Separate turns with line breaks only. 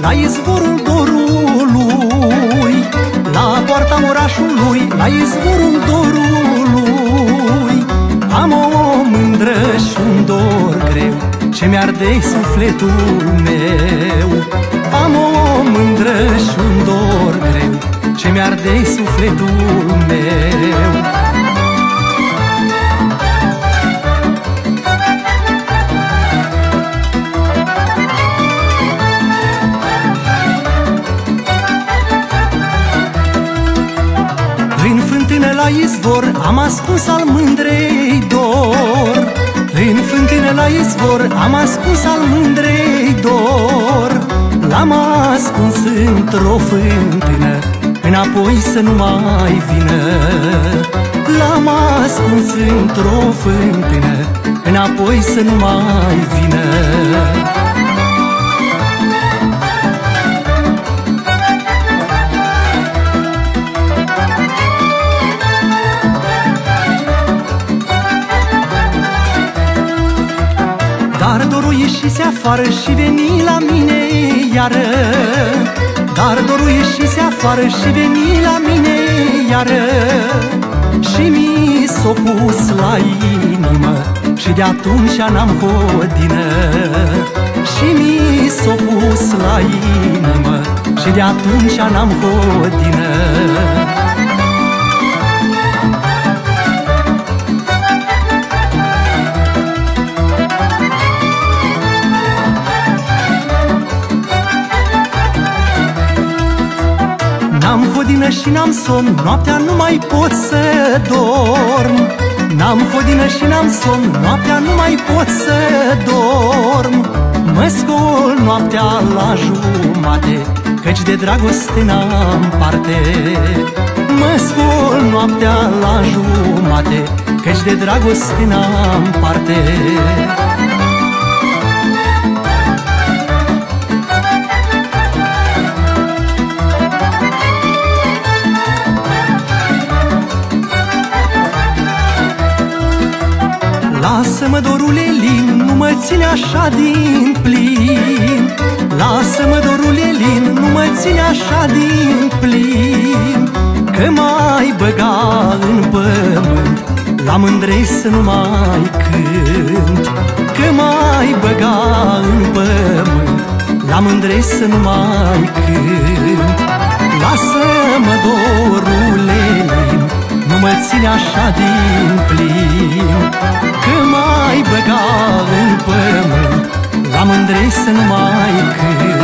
la izvorul dorului. La poarta orașului, la izvorul dorului. Am o mândră și un dor greu Ce mi-arde sufletul meu. Am o mândră și un dor greu Ce mi-arde sufletul meu la izvor Am ascuns al mândrei dor. În fântână la izvor Am ascuns al mândrei dor. L-am ascuns într-o fântână Înapoi să nu mai vină. L-am ascuns într-o fântână Înapoi să nu mai vină ieșise afară și veni la mine iară. Dar dorul ieșise afară și veni la mine iară. Și mi s-o pus la inimă Și de atunci n-am hodină. Și mi s-o pus la inimă Și de atunci n-am hodină N-am hodină și n-am somn, noaptea nu mai pot să dorm. N-am hodină și n-am somn, noaptea nu mai pot să dorm. Mă scol noaptea la jumate, căci de dragoste n-am parte. Mă scol noaptea la jumate, căci de dragoste n-am parte Lasă-mă, dorule lin, nu mă ține așa din plin. Lasă-mă, dorule lin, nu mă ține așa din plin. Că mai băga în pământ La mândrei să nu mai cânt. Că mai băga în pământ La mândrei să nu mai cânt. Lasă-mă, dorule lin, nu mă ține așa din plin. Că mai băga în pământ La mândrei să nu mai cânt